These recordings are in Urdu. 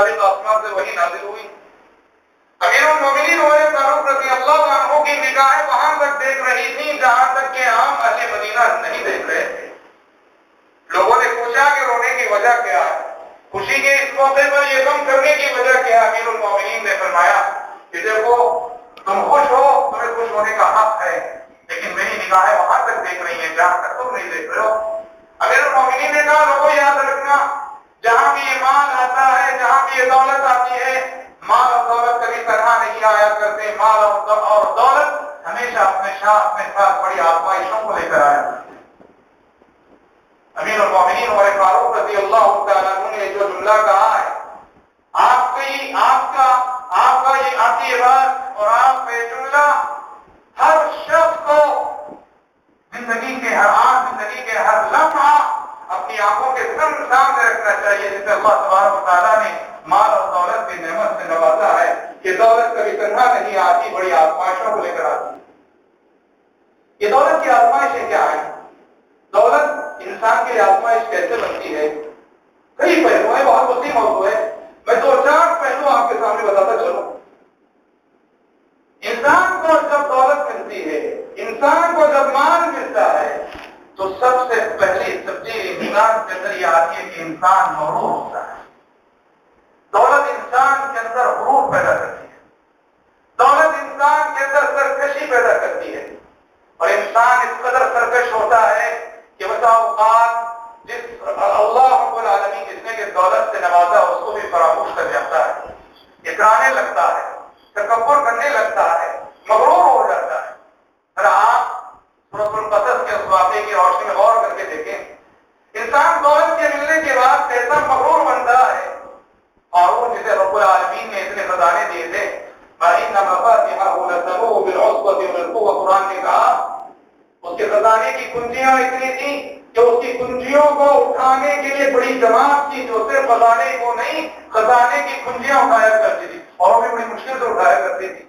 آسمان سے وہی نازل ہوئی۔ امیر المومنین عمر فاروق رضی اللہ عنہ کی نگاہیں وہاں تک دیکھ رہی جہاں تک کہ عام اہل مدینہ نہیں دیکھ رہے۔ تھے لوگوں نے پوچھا کہ رونے کی وجہ کیا؟ ہے خوشی کے اس موقع پر یہ غم کرنے کی وجہ کیا؟ امیر المومنین نے فرمایا کہ دیکھو، تم خوش ہو، تمہیں خوش ہونے کا حق ہے، لیکن میری نگاہیں وہاں تک دیکھ رہی ہیں، جہاں تک تم نہیں دیکھ رہے ہو۔ امیر المومنین نے کہا، لوگوں یاد رکھنا جہاں بھی یہ مال آتا ہے، جہاں بھی یہ دولت آتی ہے، مال اور دولت کبھی طرح نہیں آیا کرتے، مال اور دولت ہمیشہ اپنے ساتھ اپنے ساتھ بڑی آزمائشوں کو لے کر آیا امیر المومنین عمر فاروق رضی اللہ تعالیٰ نے جو جملہ کہا ہے، آپ کی آپ کا آپ کا یہ آپ کی بات اور آپ کا یہ جملہ ہر شخص کو زندگی کے ہر آن، زندگی کے ہر اپنی آنکھوں کے سامنے رکھنا چاہیے، جسے اللہ تبارک تعالیٰ نے مال اور دولت کی نعمت سے نوازا ہے کہ دولت کبھی تنہا نہیں آتی، بڑی آزمائشوں کو لے کر آتی یہ دولت کی آزمائشیں کیا ہے دولت انسان کی آزمائش کیسے بنتی ہے؟ کئی پہلو ہے بہت وسیع موضوع ہے میں دو چار پہلو آپ کے سامنے بتاتا چلوں۔ انسان کو جب دولت ملتی ہے، انسان کو جب مال تو سب سے پہلی سبزی انسان کے اندر یہ آتی ہے کہ انسان مغرور ہوتا ہے۔ دولت انسان کے اندر غرور پیدا کرتی ہے۔ دولت انسان کے اندر سرکشی پیدا کرتی ہے۔ اور انسان اس قدر سرکش ہوتا ہے کہ بتا اوقات جس اللہ رب العالمین جس نے کہ دولت سے نوازا اس کو بھی فراموش کر جاتا ہے۔ اترانے لگتا ہے، تکبر کرنے لگتا ہے، مغرور ہو جاتا ہے پھر آپ سورت القصص کے اس واقعے کی روشنی میں غور کر کے دیکھیں انسان دولت کے ملنے کے بعد کیسا مغرور بنتا ہے اور وہ جسے رب العالمین نے اتنے خزانے دیے تھے قرآن نے کہا اس کے خزانے کی کنجیاں اتنی تھیں کہ اس کی کنجیوں کو اٹھانے کے لیے بڑی جماعت تھی جو صرف خزانے کو نہیں خزانے کی کنجیاں اٹھایا کرتی تھی اور وہ بھی بڑی مشکل سے اٹھایا کرتی تھی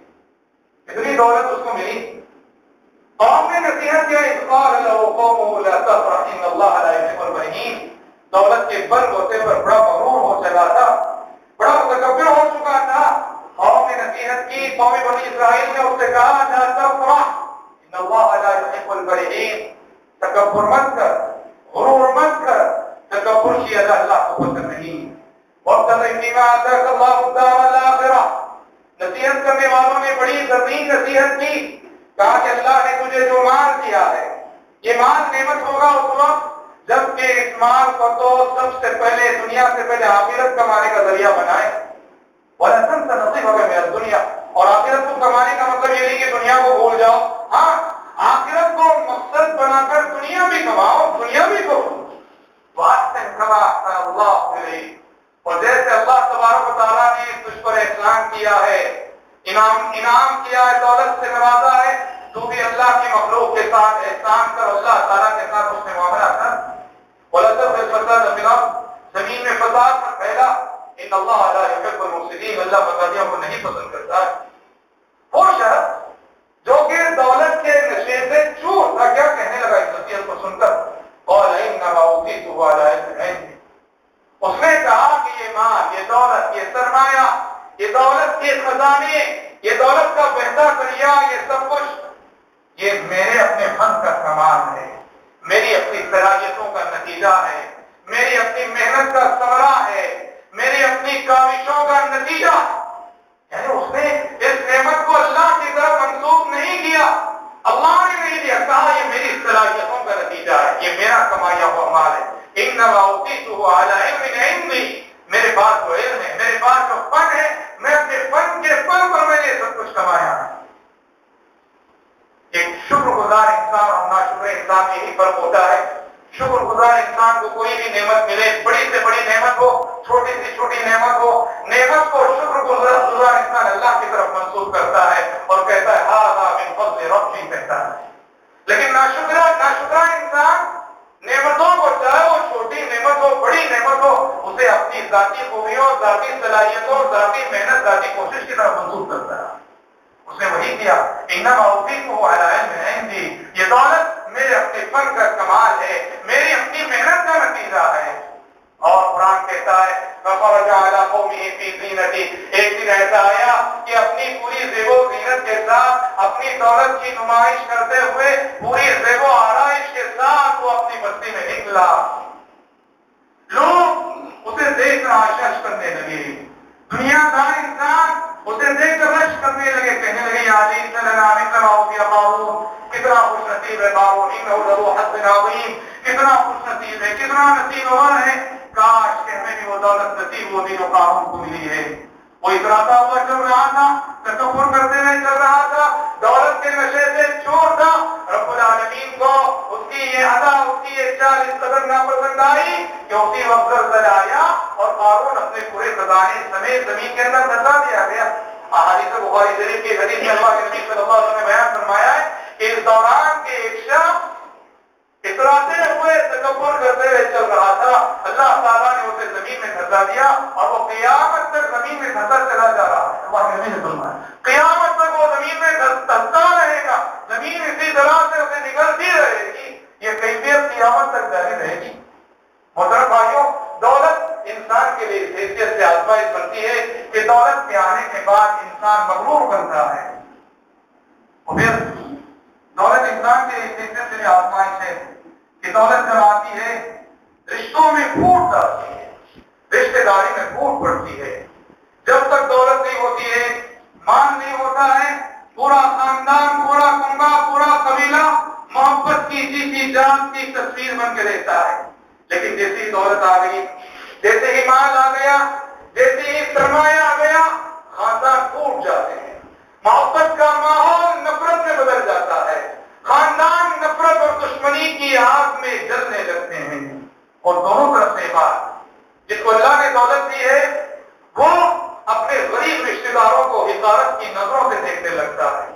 اتنی دولت اس کو ملی قوم نے نصیحت کیا اقبال قوم لا تفرح ان اللہ لا يحب البرهين دولت کے بند ہوتے پر بڑا مغرور ہو چلا تھا بڑا متکبر ہو چکا تھا قوم نے نصیحت کی قوم بنی اسرائیل نے اس سے کہا لا تفرح ان اللہ لا يحب البرهين تکبر مت کر غرور مت کر تکبر کی ادا اللہ کو پسند نہیں وقت انما الدار نصیحت کرنے والوں نے بڑی زمین نصیحت کی کہا کہ اللہ نے تجھے جو مال دیا ہے، یہ مال نعمت ہوگا اس وقت اس مال کو تو سب سے پہلے دنیا سے پہلے آخرت کمانے کا ذریعہ بنائے۔ اور آخرت کو کمانے کا مطلب یہ نہیں کہ دنیا کو بھول جاؤ۔ ہاں آخرت کو مقصد بنا کر دنیا بھی کماؤ، دنیا بھی کو اور جیسے اللہ تبارک و تعالیٰ نے تجھ پر احسان کیا ہے، انعام انعام کیا ہے، دولت سے نوازا ہے، تو بھی اللہ کی مخلوق کے ساتھ احسان کر، اللہ تعالیٰ کے ساتھ اس سے معاملہ کر۔ وَلَسَرْ فِي الْفَسَادِ زمین میں فساد پر پھیلا۔ ان اللہ علیہ يحب المفسدین اللہ فسادیوں کو نہیں پسند کرتا ہے۔ وہ شخص جو کہ دولت کے نشے سے چور تھا۔ کیا کہنے لگا اس نصیحت کو سن کر؟ قال انما اوتیتہ علی علم عندی اس نے کہا کہ یہ مال یہ دولت یہ سرمایہ یہ دولت کے خزانے، یہ دولت کا بہتا کریا یہ سب کچھ، یہ میرے اپنے فن کا کمال ہے۔ میری اپنی صلاحیتوں کا نتیجہ ہے۔ میری اپنی محنت کا ثمرہ ہے۔ میری اپنی کاوشوں کا نتیجہ۔ یعنی اس نے اس نعمت کو اللہ کی طرف منسوخ نہیں کیا۔ اللہ نے نہیں دیا، کہا یہ میری صلاحیتوں کا نتیجہ ہے، یہ میرا کمایا ہوا مال ہے۔ انما اوتیتہ علی علم عندی۔ میرے پاس جو علم ہے، میرے پاس جو فن ہے۔ میں اپنے فن کے فن پر میں نے سب کچھ کمایا ایک شکر گزار انسان اور ناشکر انسان میں ہی فرق ہوتا ہے۔ شکر گزار انسان کو کوئی بھی نعمت ملے، بڑی سے بڑی نعمت ہو، چھوٹی سے چھوٹی نعمت ہو، نعمت کو شکر گزار گزار انسان اللہ کی طرف منسوخ کرتا ہے اور کہتا ہے ہاں ہاں من فضل ربی کہتا ہے۔ لیکن ناشکرا ناشکرا انسان نعمتوں کو چاہے وہ چھوٹی نعمت ہو بڑی نعمت ہو اسے اپنی ذاتی خوبیوں ذاتی صلاحیتوں اور ذاتی محنت، ذاتی کوشش کی طرف منسوخ کرتا ہے۔ اس نے وہی کیا، انما اوتیتہ علی علم عندی یہ دولت میرے اپنے فن کا کمال ہے، میری اپنی محنت کا نتیجہ ہے۔ اور قرآن کہتا ہے، فخرج علی قومه في زینتی ایک دن ایسا آیا کہ اپنی پوری زیب و زینت کے ساتھ، اپنی دولت کی نمائش کرتے ہوئے، پوری زیب و آرائش کے ساتھ وہ اپنی بستی میں نکلا۔ دیکھ کر آشش کرنے لگے۔ دنیا دار انسان اسے دیکھ کر رش کرنے لگے۔ کہنے لگے علی سلام کراؤ گیا بارو کتنا خوش نصیب ہے بارو انہو حد عظیم کتنا خوش نصیب ہے، کتنا نصیب ہوا ہے۔ کاش کہ ہمیں بھی وہ دولت نصیب وہ دین و قارون کو ملی ہے۔ وہ اتراتا ہوا چل رہا تھا تکبر کرتے ہوئے چل رہا تھا۔ دولت کے نشے سے چور تھا، رب العالمین کو اس کی یہ عطا، اس کی یہ چال اس قدر ناپسند آئی کہ اسی وقت زلزلہ آیا اور قارون اپنے پورے خزانے سمیت زمین کے اندر دھسا دیا گیا۔ احادیث بخاری شریف کی حدیث میں اللہ کے نبی صلی اللہ علیہ وسلم نے بیان فرمایا ہے کہ اس دوران کے ایک شخص اتراتے ہوئے تکبر کرتے ہوئے چل رہا تھا۔ اللہ تعالیٰ نے اسے زمین میں دھسا دیا اور وہ قیامت تک زمین میں دھسا چلا جا رہا ہے۔ قیامت تک وہ زمین میں دھستا رہے گا۔ زمین اسی طرح سے اسے نکلتی رہے گی۔ یہ کیفیت قیامت تک جاری رہے گی۔ محترم بھائیوں، دولت انسان کے لیے حیثیت سے آزمائش بنتی ہے کہ دولت کے آنے کے بعد انسان مغرور بنتا ہے۔ پھر دولت انسان کے لیے حیثیت سے آزمائش ہے۔ کہ دولت جب آتی ہے، رشتوں میں پھوٹ آتی ہے رشتے داری میں پھوٹ پڑتی ہے۔ جب تک دولت نہیں ہوتی ہے، مان نہیں ہوتا ہے، پورا خاندان، پورا کنبا پورا قبیلہ محبت کی جیتی جان کی تصویر بن کے رہتا ہے۔ لیکن جیسی دولت آ گئی، جیسے ہی مال آ گیا، جیسے ہی سرمایہ آ گیا، خاندان ٹوٹ جاتے ہیں۔ محبت کا ماحول نفرت میں بدل جاتا ہے۔ خاندان نفرت اور دشمنی کی آگ میں جلنے لگتے ہیں۔ اور دونوں طرف سے بات جس کو اللہ نے دولت دی ہے، وہ اپنے غریب رشتے داروں کو حکارت کی نظروں سے دیکھنے لگتا ہے۔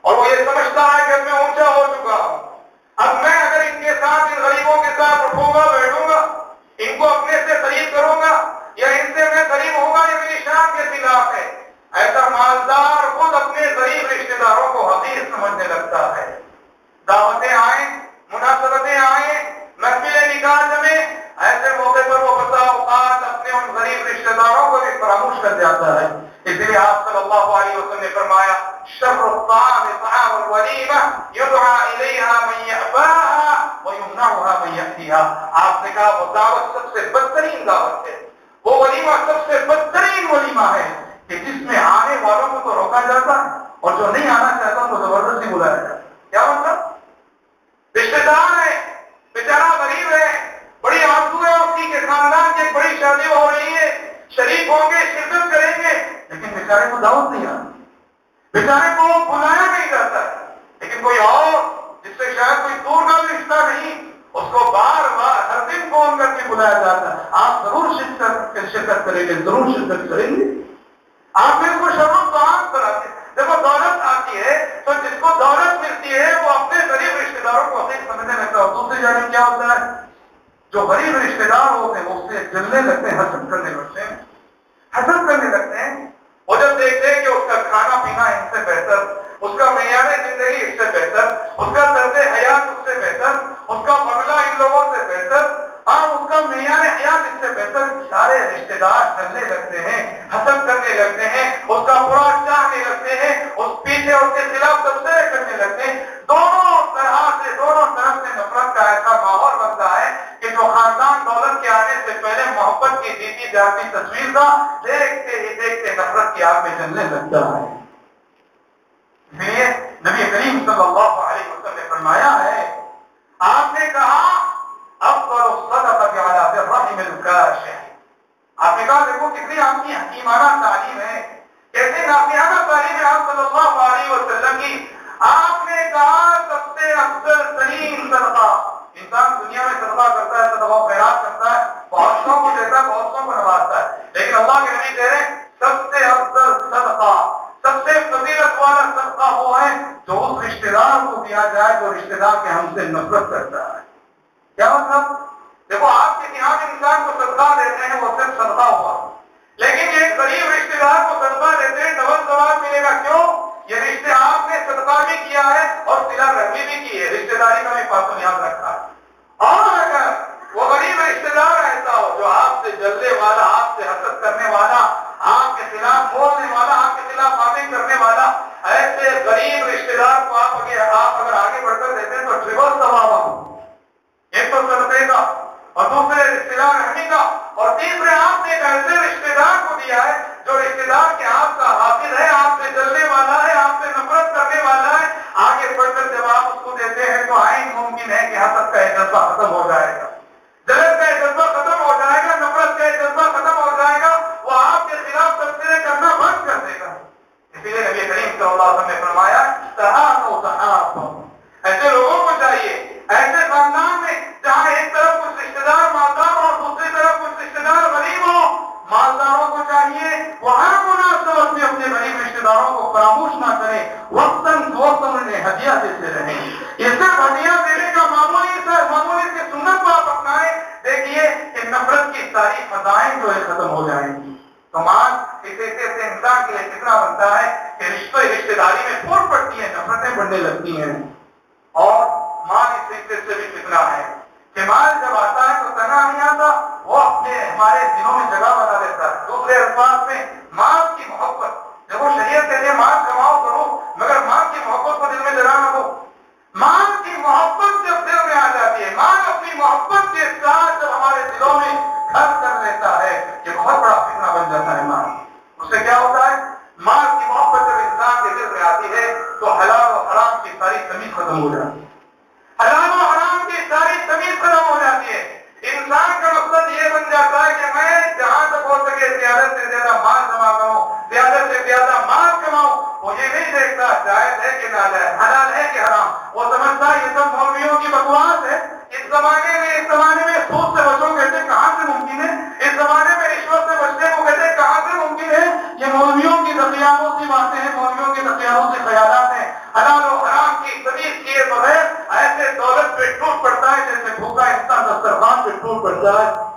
اور وہ یہ سمجھتا ہے کہ میں اونچا ہو چکا ہوں۔ اب میں اگر ان کے ساتھ، ان غریبوں کے ساتھ اٹھوں گا، بیٹھوں گا، ان کو اپنے سے قریب کروں گا، یا ان سے میں قریب ہوں گا، یہ میری شان کے خلاف ہے۔ ایسا مالدار خود اپنے غریب رشتے داروں کو حقیق سمجھنے لگتا ہے دعوتیں آئیں مناسبتیں آئیں محفلیں نکال جمے ایسے موقع پر وہ بسا اوقات اپنے ان غریب رشتے داروں کو بھی فراموش کر جاتا ہے اس لیے آپ صلی اللہ علیہ وسلم نے فرمایا شر الطعام طعام الوليمة يدعى إليها من يأباها ويمنعها من يأتيها. آپ نے کہا وہ دعوت سب سے بدترین دعوت ہے. وہ ولیمہ سب سے بدترین ولیمہ ہے کہ جس میں آنے والوں کو تو روکا جاتا ہے اور جو نہیں آنا چاہتا ان کو زبردستی بلایا جاتا ہے کیا مطلب رشتے دار ہے بیچارہ غریب ہے بڑی آرزو ہے اس کی کہ خاندان کی ایک بڑی شادی ہو رہی ہے شریک ہوں گے شرکت کریں گے لیکن بیچارے کو دعوت نہیں آتی بیچارے کو بلایا نہیں جاتا ہے لیکن کوئی اور جس سے شاید کوئی دور کا رشتہ نہیں اس کو بار بار ہر دن فون کر کے بلایا جاتا ہے آپ ضرور شرکت شرکت کریں گے خدمت کریں گے آپ پھر کو شرم تو آپ کراتے جب وہ دولت آتی ہے تو جس کو دولت ملتی ہے، وہ اپنے غریب رشتے داروں کو حقیق سمجھنے لگتا ہے۔ دوسری جانب کیا ہوتا ہے؟ جو غریب رشتے دار ہوتے ہیں، وہ اس سے جلنے لگتے ہیں، حسد کرنے لگتے ہیں حسد کرنے لگتے ہیں وہ جب دیکھتے ہیں کہ اس کا کھانا پینا ان سے بہتر اس کا معیار زندگی اس سے بہتر اس کا طرز حیات اس سے بہتر اس کا بنگلہ ان لوگوں سے بہتر ہاں اس کا معیار حیات اس سے بہتر سارے رشتے دار چلنے لگتے ہیں حسد کرنے لگتے ہیں، اس کا برا چاہنے لگتے ہیں، اس پیچھے اس کے خلاف تبصرے کرنے لگتے ہیں۔ دونوں طرح سے، دونوں طرف سے نفرت کا ایسا ماحول بنتا ہے کہ جو خاندان دولت کے آنے سے پہلے محبت کی جیتی جاتی تصویر تھا، دیکھتے ہی دیکھتے نفرت کی آگ میں جلنے لگتا ہے۔ اس لیے نبی کریم صلی اللہ علیہ وسلم نے فرمایا ہے، آپ نے کہا الرحم آپ نے کہا، دیکھو کتنی آپ کی حکیمانہ تعلیم ہے۔ کیسے نافیانہ تعلیم ہے آپ صلی اللہ علیہ وسلم کی۔ آپ نے کہا، سب سے افضل ترین صدقہ۔ انسان دنیا میں صدقہ کرتا ہے، صدقہ خیرات کرتا ہے، بہت سو کو دیتا ہے، بہت سو کو نوازتا ہے۔ لیکن اللہ کے نبی کہہ رہے ہیں، سب سے افضل صدقہ، سب سے فضیلت والا صدقہ وہ ہے جو اس رشتے دار کو دیا جائے، جو رشتے دار کے ہم سے نفرت کرتا ہے کیا مطلب دیکھو آپ کے یہاں انسان کو صدقہ دیتے ہیں وہ صرف صدقہ ہوا لیکن ایک غریب رشتے دار کو صدقہ دیتے ہیں ڈبل ثواب ملے گا کیوں یہ رشتے آپ نے صدقہ بھی کیا ہے اور سلا رحمی بھی کی ہے رشتے داری کا بھی پاسو یاد رکھا ہے اور اگر وہ غریب رشتے دار ایسا ہو جو آپ سے جلنے والا آپ سے حسد کرنے والا آپ خلاف بولنے والا آپ کے خلاف باتیں کرنے والا ایسے غریب رشتے دار کو آپ اگر آپ اگر آگے بڑھ کر دیتے ہیں تو ٹریبل ثواب ایک تو صدقے کا اور دوسرے رشتے دار رہنے کا اور تیسرے آپ نے ایک ایسے رشتے دار کو دیا ہے جو رشتے دار کے آپ کا حافظ ہے آپ سے جلنے والا ہے آپ سے نفرت کرنے والا ہے آگے بڑھ کر جب آپ اس کو دیتے ہیں تو آئین ممکن ہے کہ حسد کا ایک جذبہ ختم ہو جائے گا جلد کا ایک جذبہ ختم ہو جائے گا نفرت کا ایک جذبہ ختم ہو جائے گا وہ آپ کے خلاف تبصرے کرنا بند کر دے گا اسی لیے نبی کریم صلی اللہ علیہ وسلم نے فرمایا تحافظ تحافظ ایسے لوگوں کو چاہیے ایسے خاندان میں جہاں ایک طرف کچھ رشتے دار مالدار ہو اور دوسری طرف کچھ رشتے دار غریب ہو مالداروں کو چاہیے وہ ہر مناسبت میں اپنے غریب رشتے داروں کو فراموش نہ کریں وقتاً فوقتاً انہیں ہدیہ دیتے رہیں یہ صرف ہدیہ دینے کا معمولی سا معمولی کی سنت کو آپ اپنائیں دیکھیے کہ نفرت کی ساری فضائیں جو ہے ختم ہو جائیں گی تو مال اس طریقے سے انسان کے کتنا بنتا ہے کہ رشتہ رشتے داری میں پھوٹ پڑتی ہیں، نفرتیں بڑھنے لگتی ہیں۔ اور مال اس طریقے سے بھی کتنا ہے کہ مال جب آتا ہے تو تنا نہیں آتا، وہ اپنے ہمارے دلوں میں جگہ بنا دیتا ہے۔ دوسرے الفاظ میں، مال کی محبت، جب وہ شریعت کہتے ہیں، مال کماؤ کرو، مگر مال کی محبت کو دل میں جگہ نہ دو۔ مال کی محبت جب دل میں آ جاتی ہے، مال اپنی محبت کے ساتھ جب ہمارے دلوں میں گھر کر لیتا ہے، یہ بہت بڑا فتنہ بن جاتا ہے مال۔ اس سے کیا ہوتا ہے؟ مال کی محبت جب انسان کے دل میں آتی ہے، تو حلال و حرام کی ساری تمیز ختم ہو جاتی ہے۔ حلال و حرام کی ساری تمیز ختم ہو جاتی ہے۔ انسان کا مقصد یہ بن جاتا ہے کہ میں جہاں تک ہو سکے زیادہ سے زیادہ مال جمع کروں، زیادہ سے زیادہ مال کماؤں، وہ یہ نہیں دیکھتا جائز ہے کہ ناجائز حلال ہے کہ حرام۔ وہ سمجھتا ہے یہ سب مولویوں کی بکواس ہے۔ اس زمانے میں، اس زمانے پرتا ہے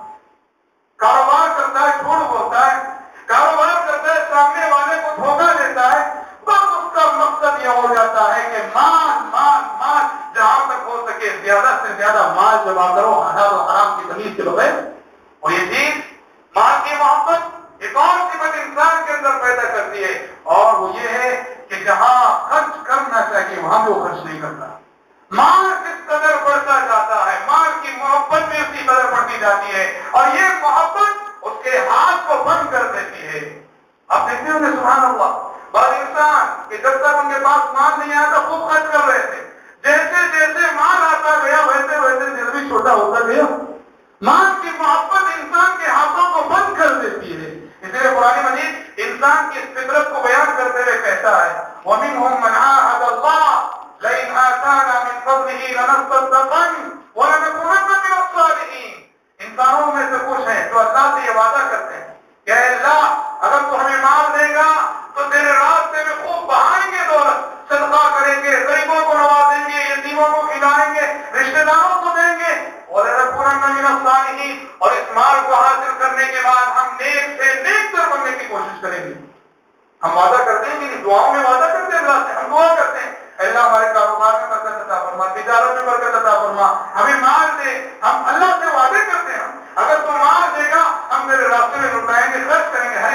پاس آتا خوب خرچ کر رہے تھے۔ جیسے جیسے مال آتا گیا، ویسے ویسے دل بھی چھوٹا ہوتا گیا۔ مال کی محبت انسان کے ہاتھوں کو بند کر دیتی ہے۔ اس لیے قرآن مجید انسان کی فطرت کو بیان کرتے ہوئے کہتا ہے، وَمِنْهُمْ مَنْ عَاهَدَ اللَّهَ لَئِنْ آتَانَا مِنْ فَضْلِهِ لَنَصَّدَّقَنَّ وَلَنَكُونَنَّ مِنَ الصَّالِحِينَ۔ انسانوں میں سے کچھ ہیں جو اللہ سے یہ وعدہ کرتے ہیں کہ اے اللہ، اگر تو ہمیں مال دے گا، تو تیرے راستے میں خوب بہائیں گے دولت۔ صدقہ کریں گے، غریبوں کو نوازیں گے، یتیموں کو کھلائیں گے، رشتہ داروں کو دیں گے۔ وَلَنَكُونَنَّ مِنَ الصَّالِحِينَ۔ اور اس مال کو حاصل کرنے کے بعد ہم نیک سے نیک تر بننے کی کوشش کریں گے۔ ہم وعدہ کرتے ہیں کہ دعاؤں میں وعدہ کرتے ہیں، اللہ سے ہم دعا کرتے ہیں۔ اللہ، ہمارے کاروبار میں برکت عطا فرما، تجارت میں برکت عطا فرما۔ ہمیں مال دے، ہم اللہ سے وعدے کرتے ہیں۔ اگر تو مال دے گا، ہم تیرے راستے میں لٹائیں گے، خرچ کریں گے، ہر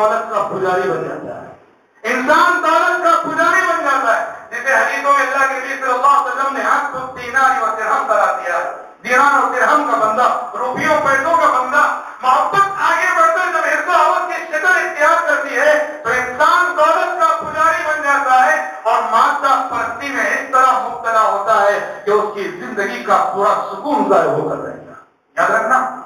دولت کا پجاری بن جاتا ہے۔ انسان دولت کا پجاری بن جاتا ہے۔ جسے حدیثوں میں اللہ کے نبی صلی اللہ علیہ وسلم نے ہاتھ کو دینار اور درہم کرا دیا۔ دینار و درہم کا بندہ، روپیوں، پیسوں کا بندہ۔ محبت آگے بڑھتا ہے، جب حصہ عورت کی شکل اختیار کرتی ہے، تو انسان دولت کا پجاری بن جاتا ہے۔ اور مادہ پرستی میں اس طرح مبتلا ہوتا ہے کہ اس کی زندگی کا پورا سکون ضائع ہو کر رہے گا۔ یاد رکھنا،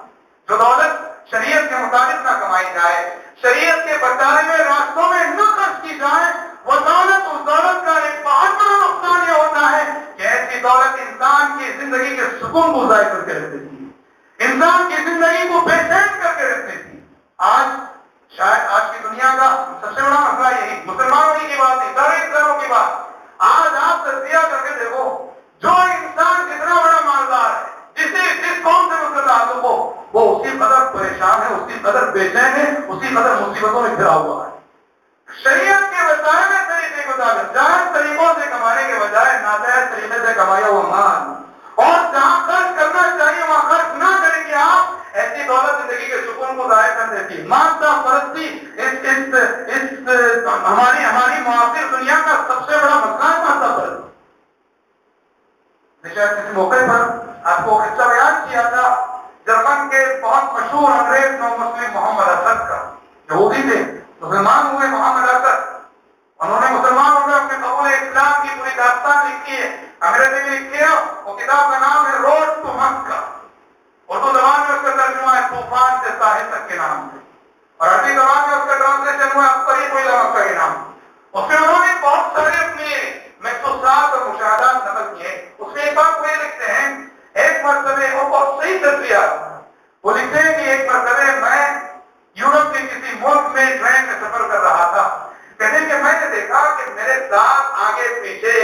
جو دولت شریعت کے مطابق نہ کمائی جائے شریعت کے بتائے ہوئے راستوں میں نہ خرچ کی جائے وہ دولت اس دولت کا ایک بہت بڑا نقصان یہ ہوتا ہے کہ ایسی دولت انسان کی زندگی کے سکون کو ضائع کر کے رکھ دیتی ہے انسان کی زندگی کو بے چین کر کے رکھ دیتی ہے آج شاید آج کی دنیا کا سب سے بڑا مسئلہ یہی، مسلمانوں کی بات نہیں سارے انسانوں کی بات۔ آج آپ تجزیہ کر کے دیکھو، جو انسان جتنا بڑا مالدار ہے جسے جس قوم سے مسئلہ تعلق ہو، وہ اسی قدر پریشان ہے اسی قدر بے چین ہے۔ اسی قدر میں گھرا ہوا ہے شریعت کے بتائے ہوئے طریقے کے مطابق جائز طریقوں سے کمانے کے بجائے ناجائز طریقے سے کمایا ہوا مال اور جہاں خرچ کرنا چاہیے وہاں خرچ نہ کریں گے آپ ایسی دولت زندگی کے سکون کو ضائع کر دیتی ہے مانتا پرستی اس اس اس ہماری ہماری معاصر دنیا کا سب سے بڑا مسئلہ ہے مانتا پرستی شاید کسی موقع پر آپ کو قصہ بیان کیا تھا جرمن کے بہت مشہور انگریز نو مسلم محمد اسد کا یہودی تھے مسلمان ہوئے محمد اسد انہوں نے مسلمان ہو کر اپنے قبول اسلام کی پوری داستان لکھی ہے انگریزی میں لکھی ہے وہ کتاب کا نام ہے روڈ ٹو مکہ اردو زبان میں اس کا ترجمہ ہے طوفان سے ساحل تک کے نام سے اور عربی زبان میں اس کا ٹرانسلیشن ہوا طریق الى مکہ کے نام اس میں انہوں نے بہت سارے اپنے محسوسات اور مشاہدات نقل کیے اس میں ایک بات وہ یہ لکھتے ہیں ایک مرتبہ وہ بہت صحیح تصویر وہ لکھتے ہیں کہ ایک مرتبہ میں یورپ کے کسی ملک میں ٹرین میں سفر کر رہا تھا کہتے ہیں کہ میں نے دیکھا کہ میرے ساتھ آگے پیچھے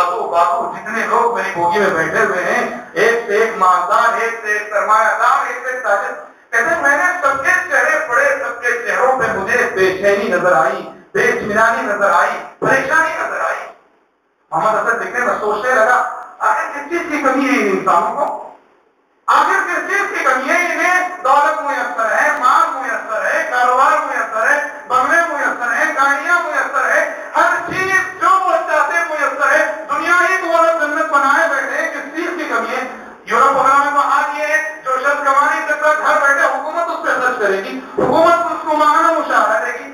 آگو باگو جتنے لوگ میری بوگی میں بیٹھے ہوئے ہیں ایک سے ایک مالدار ایک سے ایک سرمایہ دار ایک سے ایک تاجر کہتے ہیں میں نے سب کے چہرے پڑے سب کے چہروں پہ مجھے بے چینی نظر آئی بے اطمینانی نظر آئی پریشانی نظر آئی محمد اسد دیکھنے میں سوچنے لگا آخر کس چیز کی کمی ہے ان انسانوں کو آخر کس چیز کی کمی ہے انہیں دولت میسر ہے مال میسر ہے کاروبار میسر ہے بنگلے میسر ہے گاڑیاں میسر ہے ہر چیز جو وہ چاہتے میسر ہے دنیا ہی کو وہ جنت بنائے بیٹھے ہیں کس چیز کی کمی ہے یورپ وغیرہ میں تو آج یہ ہے جو شخص کما نہیں سکتا گھر بیٹھے حکومت اس پہ خرچ کرے گی۔ حکومت اس کو مانگنا مشاہدہ دے گی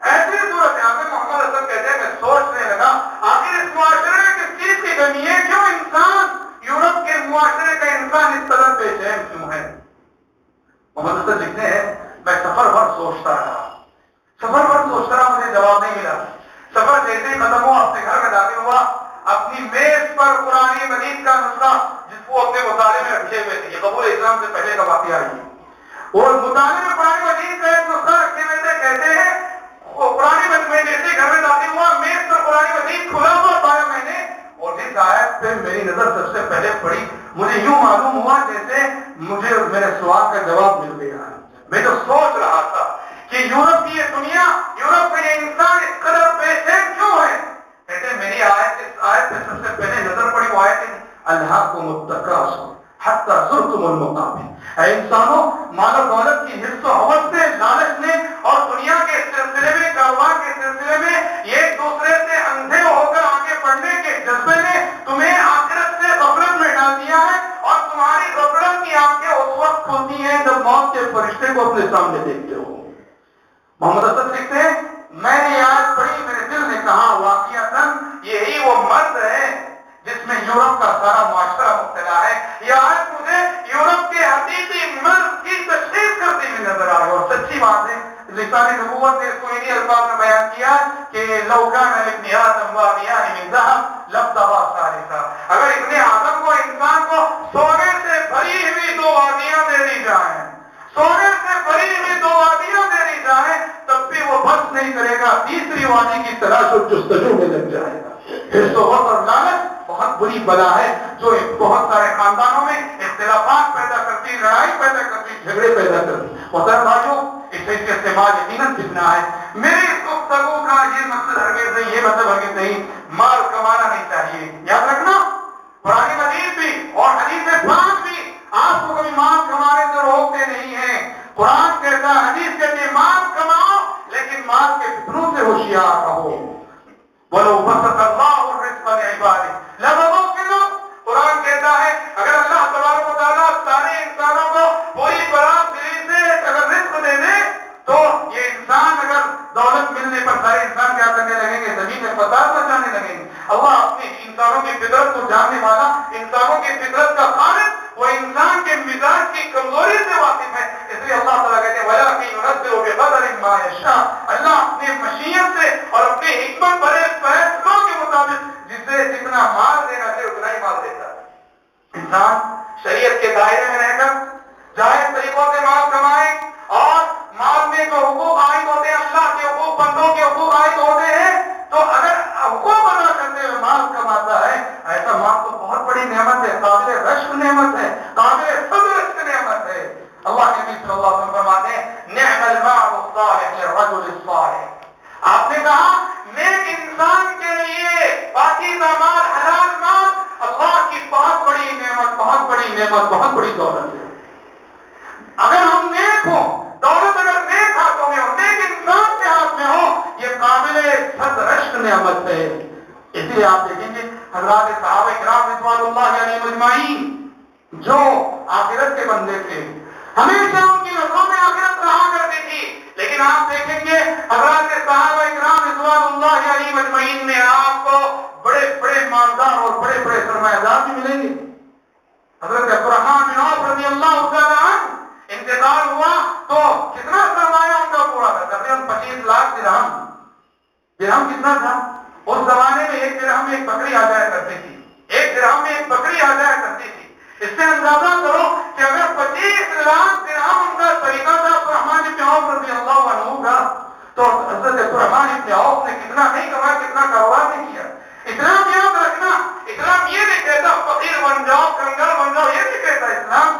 ایسی صورت یہاں پہ محمد حسن کہتے ہیں میں سوچنے لگا آخر اس معاشرے میں کس چیز کی کمی ہے کیوں انسان یورپ کے معاشرے کا انسان اس قدر بے چین کیوں ہے محمد حسن لکھتے ہیں میں سفر بھر سوچتا رہا سفر بھر سوچتا رہا مجھے جواب نہیں ملا سفر جیسے ہی ختم ہوا اپنے گھر میں داخل ہوا اپنی میز پر قرآن مجید کا نسخہ جس کو اپنے مطالعے میں رکھے ہوئے تھے یہ قبول اسلام سے پہلے کا واقعہ ہے اور مطالعے میں قرآن مجید کا ایک نسخہ رکھے ہوئے تھے کہتے ہیں وہ قرآن مجید میں جیسے گھر میں داخل ہوا میز پر قرآن مجید کھلا ہوا پایا میں نے اور جس آیت پہ میری نظر سب سے پہلے پڑی مجھے یوں معلوم ہوا جیسے مجھے میرے سوال کا جواب مل گیا میں تو سوچ رہا تھا کہ یورپ کی یہ دنیا یورپ کا یہ انسان اس قدر بے چین کیوں ہے کہتے ہیں میری آیت اس آیت پہ سب سے پہلے نظر پڑی وہ آیت ہے حتی زرتم المقابل اے انسانوں مال و دولت کی حص و حوث نے لالچ نے اور دنیا کے سلسلے میں، کاروبار کے سلسلے میں ایک دوسرے سے اندھے ہو کر آگے بڑھنے کے جذبے نے تمہیں آخرت سے غفلت میں ڈال دیا ہے اور تمہاری غفلت کی آنکھیں اس وقت کھلتی ہیں جب موت کے فرشتے کو اپنے سامنے دیکھتے ہو محمد اسد لکھتے ہیں جس میں یورپ کا سارا معاشرہ مبتلا ہے، یہ آج مجھے یورپ کے حقیقی مرد کی تشخیص کرتی ہوئی نظر آ رہی اور سچی بات ہے، لسان نبوت نے اس کو انہی الفاظ میں بیان کیا کہ لوکان ابن آدم و وادیان من ذهب لبتغى ثالثا۔ اگر ابن آدم کو انسان کو سونے سے بھری ہوئی دو وادیاں دے دی جائیں، سونے سے بھری ہوئی دو وادیاں دے دی جائیں، تب بھی وہ بس نہیں کرے گا، تیسری وادی کی تلاش و جستجو میں لگ جائے گا۔ حص و اور لالچ بری بلا ہے جو بہت سارے خاندانوں میں اختلافات پیدا کرتی، لڑائی پیدا کرتی، جھگڑے پیدا کرتی۔ محترم بھائیوں، اس استعمال یقیناً کتنا ہے۔ میری گفتگو کا یہ مقصد ہرگز نہیں، یہ مطلب ہرگز نہیں، مال کمانا نہیں چاہیے۔ یاد رکھنا پرانی مجید بھی اور حدیث پاک بھی آپ کو کبھی مال کمانے سے روکتے نہیں ہیں۔ قرآن کہتا حدیث کہتے مال کماؤ، لیکن مال کے فتنوں سے ہوشیار رہو۔ بولو بسط اللہ الرزق لعباده. لما لممکن قرآن کہتا ہے، اگر اللہ تبارک و تعالیٰ سارے انسانوں کو پوری برات دلی سے اگر رزق دے دے، تو یہ انسان اگر دولت ملنے پر سارے انسان کیا کرنے لگیں گے؟ زمین میں فساد مچانے زمین اللہ اپنی انسانوں کی فطرت کو جاننے والا، انسانوں کی فطرت کا خالد وہ انسان کے مزاج کی کمزوری سے واقف ہے۔ اس لیے اللہ تعالیٰ کہتے ہیں وجہ کی نرد بے اللہ اپنی مشیت سے اور اپنے حکمت بھرے فیصلوں کے مطابق جسے جتنا مال دینا چاہیے اتنا ہی مال دیتا انسان شریعت کے دائرے میں رہ کر جائز طریقوں سے مال کمائے اور مال میں جو حقوق عائد ہوتے ہیں اللہ کے حقوق بندوں کے حقوق عائد ہوتے ہیں تو اگر حقوق ادا کرتے ہوئے مال کماتا ہے ایسا مال تو بہت بڑی نعمت ہے قابل رشک نعمت ہے قابل خود رشک نعمت ہے اللہ کے نبی صلی اللہ علیہ وسلم فرماتے ہیں نعم المال الصالح للرجل الصالح آپ نے کہا نیک انسان کے لیے پاکیزہ مال حلال مال اللہ کی بہت بڑی نعمت بہت بڑی نعمت بہت بڑی دولت ہے۔ اگر ہم نیک ہوں، دولت اگر نیک ہاتھوں میں ہو نیک انسان کے ہاتھ میں ہو یہ قابل صد رشک نعمت ہے۔ اس لیے آپ دیکھیں گے، حضرات صحابہ کرام رضوان اللہ علیہ مجمعین جو آخرت کے بندے تھے، ہمیشہ ان کی نظروں میں آخرت رہا کرتی تھی۔ لیکن آپ دیکھیں گے، حضرات صحابہ کرام رضوان اللہ علیہ مجمعین میں آپ کو بڑے بڑے مالدار اور بڑے بڑے سرمایہ دار بھی ملیں گے۔ حضرت عبدالرحمان بن عوف رضی اللہ تعالیٰ عنہ انتقال ہوا تو کتنا سرمایہ ان کا پورا تھا؟ تقریباً پچیس لاکھ درہم۔ درہم کتنا تھا؟ اس زمانے میں ایک درہم میں ایک بکری آ جایا کرتی تھی۔ ایک درہم میں ایک بکری آ جایا کرتی تھی۔ اس سے اندازہ کرو کہ اگر پچیس لاکھ درہم ان کا طریقہ تھا عبدالرحمان ابن عوف رضی اللہ عنہ کا، تو حضرت عبدالرحمان ابن عوف نے کتنا نہیں کمایا، کتنا کاروبار نہیں کیا۔ اسلام یاد رکھنا اسلام یہ نہیں کہتا، فقیر بن جاؤ، کنگل بن جاؤ، یہ نہیں کہتا اسلام۔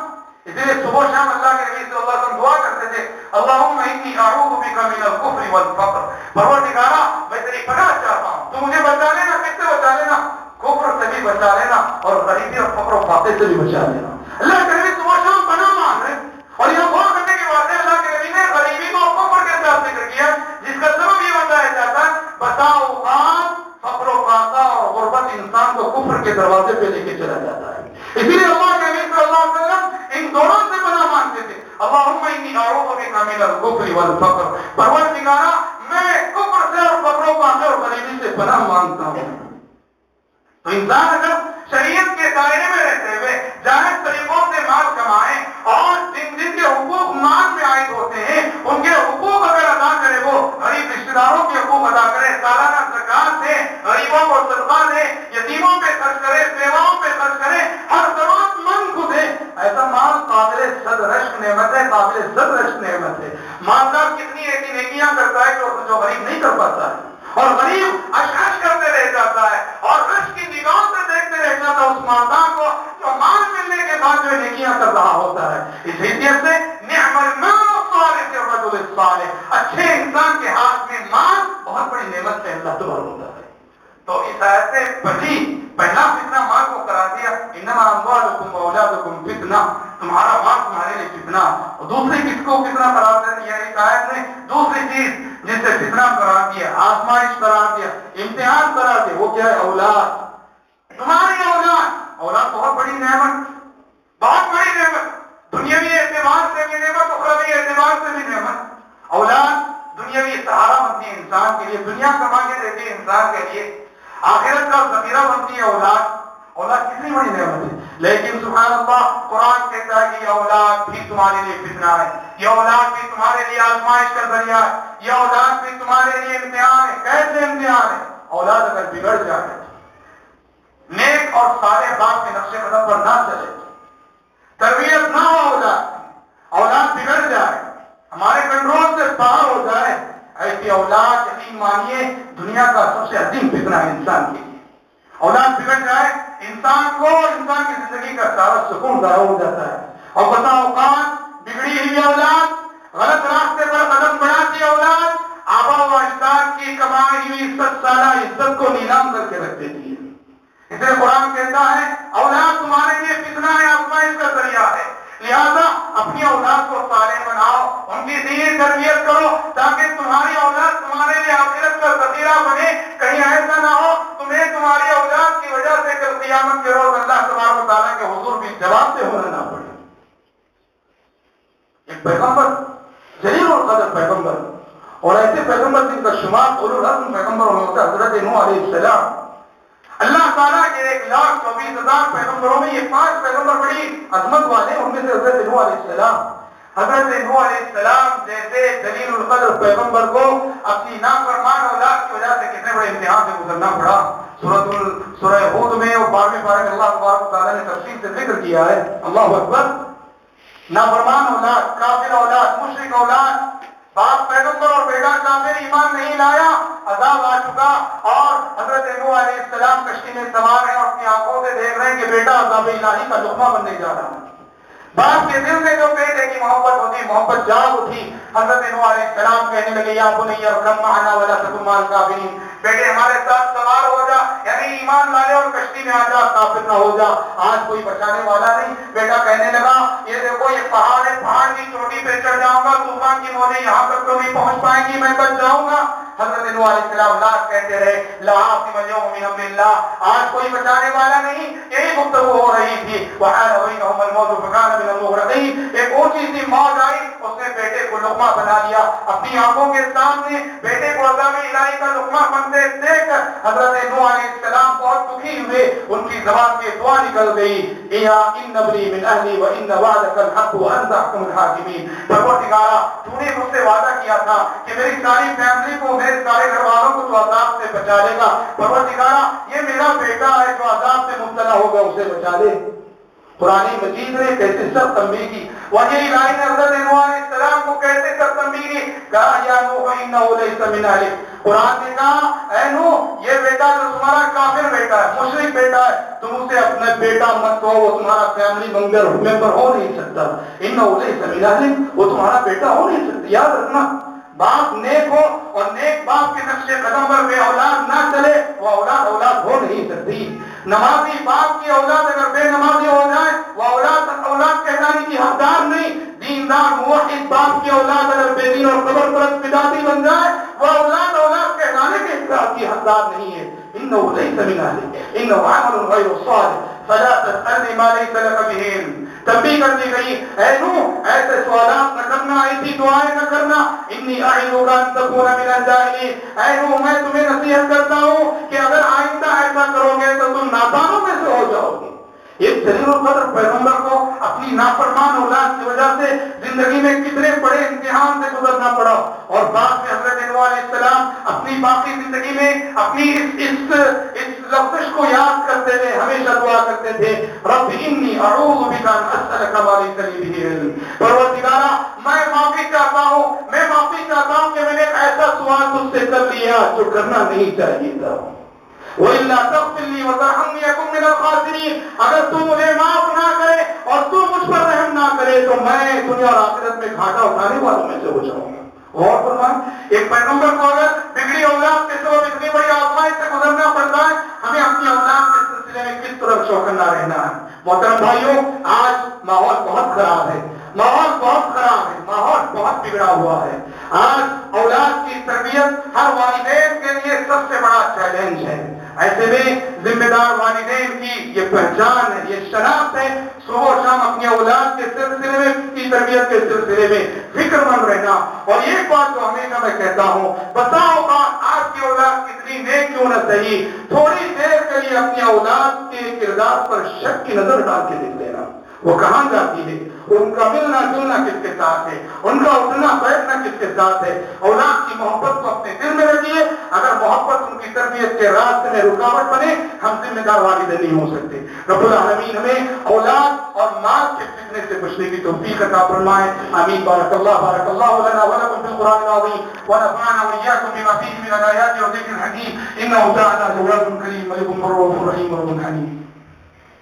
اس لیے صبح شام اللہ کے نبی صلی اللہ علیہ وسلم دعا کرتے تھے، اللہم انی اعوذ بک من الکفر والفقر. پروردگارا میں تیری پناہ چاہتا ہوں، تو مجھے بچا لینا، کس سے بچا لینا؟ کفر سے بھی بچا لینا اور غریبی اور فقر و فاقے سے بھی بچا لینا اللہ کے نبی صبح شام پناہ مانگ رہے اور یہ غور کرنے کی بات ہے اللہ کے نبی نے غریبی کو کفر کے ساتھ ذکر کیا جس کا سبب یہ بتایا جاتا ہے بتاؤ اوقات فقر و فاقہ اور غربت انسان کو کفر کے دروازے پہ لے کے چلا جاتا ہے اسی لیے اللہ کے نبی صلی اللہ علیہ وسلم ان دونوں سے پناہ مانگتے تھے اللہم انی اعوذ بک من الکفر والفقر پروردگارا میں کفر سے اور فقر و فاقے اور غریبی سے پناہ مانگتا ہوں تو انسان اگر شریعت کے دائرے میں رہتے ہوئے جائز طریقوں سے مال کمائیں اور جن جن کے حقوق مال میں عائد ہوتے ہیں ان کے حقوق اگر ادا کرے وہ غریب رشتے داروں کے حقوق ادا کرے سالانہ زکات دے غریبوں کو صدقہ دے یتیموں پہ خرچ کرے بیواؤں پہ خرچ کرے ہر ضرورت مند کو دے ایسا مال قابل صد رشک نعمت ہے نعمت ہے۔ مالدار کتنی ایسی نیکیاں کرتا ہے جو جو غریب نہیں کر پاتا ہے۔ اور غریب اشعش کرتے رہ جاتا ہے۔ اور رش کی نگاہوں سے دیکھتے رہ جاتا ہے۔ اس مالدار کو جو مال ملنے کے بعد جو نیکیاں کر رہا ہوتا ہے۔ اس حیثیت سے نعم المال الصالح الرجل الصالح اچھے انسان کے ہاتھ میں مال بہت بڑی نعمت سے اللہ تبارک ہوتا ہے۔ تو اس آیت سے پڑھی، پہلا فتنہ مال کو کرا دیا۔ انما اموالکم واولادکم فتنہ۔ تمہارا مال تمہارے لیے فتنہ اور دوسری کس کو فتنہ قرار دیا اس آیت نے دوسری چیز جس سے فتنہ قرار دیا، آزمائش قرار دیا، امتحان قرار دیا، وہ کیا ہے؟ اولاد۔ تمہاری اولاد اولاد بہت بڑی نعمت، بہت بڑی نعمت۔ دنیاوی اعتبار سے بھی نعمت، اخروی اعتبار سے بھی نعمت۔ اولاد دنیاوی سہارا بنتی ہے انسان کے لیے، دنیا کما کے دیتی ہے انسان کے لیے، آخرت کا ذخیرہ بنتی ہے اولاد۔ اولاد کتنی بڑی نعمت ہے۔ لیکن سبحان اللہ قرآن کہتا ہے کہ یہ اولاد بھی تمہارے لیے فتنہ ہے، یہ اولاد بھی تمہارے لیے آزمائش کا ذریعہ ہے، یہ اولاد بھی تمہارے لیے امتحان ہے کیسے امتحان ہے۔ اولاد اگر بگڑ جائے، نیک اور سارے باپ کے نقشے قدم پر نہ چلے، تربیت نہ ہو اولاد اولاد بگڑ جائے، ہمارے کنٹرول سے باہر ہو جائے، ایسی اولاد یقین مانیے، دنیا کا سب سے عظیم فتنہ ہے انسان کے لیے۔ اولاد بگڑ جائے انسان کو انسان کی زندگی کا سارا سکون ضائع ہو جاتا ہے۔ اور بتا اوقات، بگڑی ہوئی اولاد، غلط راستے پر قدم بڑھاتی اولاد، آبا و اجداد کی کمائی ہوئی عزت سالہ عزت کو نیلام کر کے رکھ دیتی ہے۔ اس لیے قرآن کہتا ہے، اولاد تمہارے لیے فتنہ ہے آزمائش کا ذریعہ ہے۔ لہذا اپنی اولاد کو صالح بناؤ، ان کی دینی تربیت کرو، تاکہ تمہاری اولاد تمہارے لیے آخرت کا ذخیرہ بنے کہیں ایسا نہ ہو تمہیں تمہاری اولاد کی وجہ سے کل قیامت کے روز اللہ تبارک و تعالیٰ کے حضور بھی جواب سے ہونا نہ پڑے ایک پیغمبر، جلیل القدر پیغمبر۔ اور ایسے پیغمبر جن کا شمار اولو العزم پیغمبر ہوتا ہے حضرت نوح علیہ السلام۔ اللہ تعالیٰ کے ایک لاکھ چوبیس ہزار پیغمبروں میں یہ پانچ پیغمبر بڑی عظمت والے ان میں سے حضرت نو علیہ السلام۔ حضرت نو علیہ السلام جیسے دلیل القدر پیغمبر کو اپنی نافرمان اولاد کی وجہ سے کتنے بڑے امتحان سے گزرنا پڑا۔ سورت سورہ ہود میں اور بارہویں بارہ میں اللہ تبارک تعالیٰ نے تفصیل سے ذکر کیا ہے۔ اللہ اکبر۔ نافرمان اولاد، کافر اولاد مشرق اولاد، باپ پیغمبر اور بیٹا کافر ایمان نہیں لایا، عذاب آ چکا اور حضرت نو علیہ السلام کشتی میں سوار ہیں اور اپنی آنکھوں سے دیکھ رہے ہیں کہ بیٹا عذاب الہی کا لقمہ بننے جا رہا۔ ہے باپ کے دل میں جو بیٹے کی محبت ہوتی، محبت جاگ اٹھی۔ حضرت نو علیہ السلام کہنے لگے، یا بنی ارکم معنا ولا تکن مال کافرین بیٹے، ہمارے ساتھ ایمان لائے اور کشتی میں آ جا، کافر نہ ہو جا، آج کوئی بچانے والا نہیں۔ بیٹا کہنے لگا، یہ دیکھو، یہ پہاڑ ہے، پہاڑ کی چوٹی پہ چڑھ جاؤں گا، طوفان کی موجیں یہاں تک تو نہیں پہنچ پائیں گی، میں بچ جاؤں گا۔ حضرت نو علیہ السلام لاکھ کہتے رہے، لا عاصم اليوم من امر اللہ۔ آج کوئی بچانے والا نہیں، یہی گفتگو ہو رہی تھی۔ وحال بینہم الموت فکان من المغرقین ایک اونچی سی موت آئی، اس نے بیٹے کو لقمہ بنا لیا۔ اپنی آنکھوں کے سامنے بیٹے کو عذاب الہی کا لقمہ بنتے دیکھ کر حضرت نو علیہ السلام بہت دکھی ہوئے۔ ان کی زبان سے دعا نکل گئی۔ ایا ان نبلی من اہلی و ان وعدک الحق وانت احکم الحاکمین پروردگارا تو نے مجھ سے وعدہ کیا تھا کہ میری ساری فیملی کو میرے سارے گھر والوں کو تو عذاب سے بچا لے گا۔ پروردگارا یہ میرا بیٹا ہے جو عذاب سے مبتلا ہوگا، اسے بچا لے۔ قرآن مجید نے کیسے سب تنبیہ کی وہی لائن حضرت نوح علیہ السلام کو کیسے سب تنبیہ کی کہا، یا نوح انہو لیس من اہلک قرآن نے کہا، اے نوح، یہ بیٹا جو تمہارا کافر بیٹا ہے، مشرک بیٹا ہے۔ تم اسے اپنا بیٹا مت کہو، وہ تمہارا فیملی ممبر ممبر ہو نہیں سکتا۔ انہو لیس من اہلک وہ تمہارا بیٹا ہو نہیں سکتا، یاد رکھنا۔ باپ نیک ہو اور نیک باپ کے نقش قدم پر بے اولاد نہ چلے، وہ اولاد اولاد ہو نہیں سکتی۔ نمازی باپ کی اولاد اگر بے نمازی ہو جائے، وہ اولاد اولاد کہلانے کی حقدار نہیں۔ دیندار موحد باپ کی اولاد اگر بے دین اور قبر پرست بداتی بن جائے، وہ اولاد اولاد کہلانے کے اقرار کی حقدار نہیں ہے۔ انه ليس من اهلك انه عمل غير صالح، فلا تسالني ما ليس لك به علم تنبیہ کر دی گئی۔ اے نو ایسے سوالات نہ کرنا، ایسی دعائیں نہ کرنا۔ انی اعلو کا ان تکون من الجاہلین۔ اے نو میں تمہیں نصیحت کرتا ہوں کہ اگر آئندہ ایسا کرو گے تو تم نادانوں میں سے ہو جاؤ گے۔ ایک جلیل القدر پیغمبر کو اپنی نافرمان اولاد کی وجہ سے زندگی میں کتنے بڑے امتحان سے گزرنا پڑا۔ اور بعد میں حضرت علیہ السلام اپنی باقی زندگی میں اپنی اس اس لفظ کو یاد کرتے ہوئے ہمیشہ دعا کرتے تھے، رب انی اعوذ بک ان اسالک ما لیس لی به علم. پروردگارا، میں معافی چاہتا ہوں، میں معافی چاہتا ہوں کہ میں نے ایسا سوال تجھ سے کر لیا جو کرنا نہیں چاہیے تھا۔ وَإِلَّا تَغْفِرْ لِي وَتَرْحَمْنِي أَكُن مِّنَ الْخَاسِرِينَ۔ اگر تو مجھے معاف نہ کرے اور تو مجھ پر رحم نہ کرے، تو میں دنیا اور آخرت میں گھاٹا اٹھانے والوں میں سے ہو جاؤں۔ اور فرمائیں ایک پیغمبر کو اگر بگڑی اولاد کے سبب اتنی بڑی آزمائش سے گزرنا پڑتا ہے، ہمیں اپنی اولاد کے سلسلے میں کس طرح چوکنا رہنا ہے؟ محترم بھائیوں آج ماحول بہت خراب ہے۔ ماحول بہت خراب ہے۔ ماحول بہت بگڑا ہوا ہے۔ آج اولاد کی تربیت ہر والدین کے لیے سب سے بڑا چیلنج ہے۔ ایسے میں ذمہ دار والدین کی یہ پہچان ہے، یہ شناخت ہے۔ صبح و شام اپنی اولاد کے سلسلے میں کی تربیت کے سلسلے میں فکر مند رہنا۔ اور ایک بات تو ہمیشہ میں کہتا ہوں بتاؤ بات آپ کی اولاد کتنی نیک کیوں نہ صحیح، تھوڑی دیر کے لیے اپنی اولاد کے کردار پر شک کی نظر ڈال کے دیکھ لینا۔ وہ کہاں جاتی ہے؟ ان کا ملنا جلنا کس کے ساتھ ہے؟ ان کا اٹھنا بیٹھنا کس کے ساتھ ہے؟ اولاد کی محبت کو اپنے دل میں رکھیے اگر محبت ان کی تربیت کے راستے میں رکاوٹ بنے، ہم ذمہ دار والد نہیں ہو سکتے۔ رب العالمین ہمیں اولاد اور مال کے فتنے سے بچنے کی توفیق عطا فرمائے۔ امین بارک اللہ بارک اللہ لنا ولکم فی القرآن العظیم۔ ونفعنا وإياكم بما فيه من الآيات والذكر الحكيم إنه تعالى جواد كريم ملك رؤوف رحيم رب حليم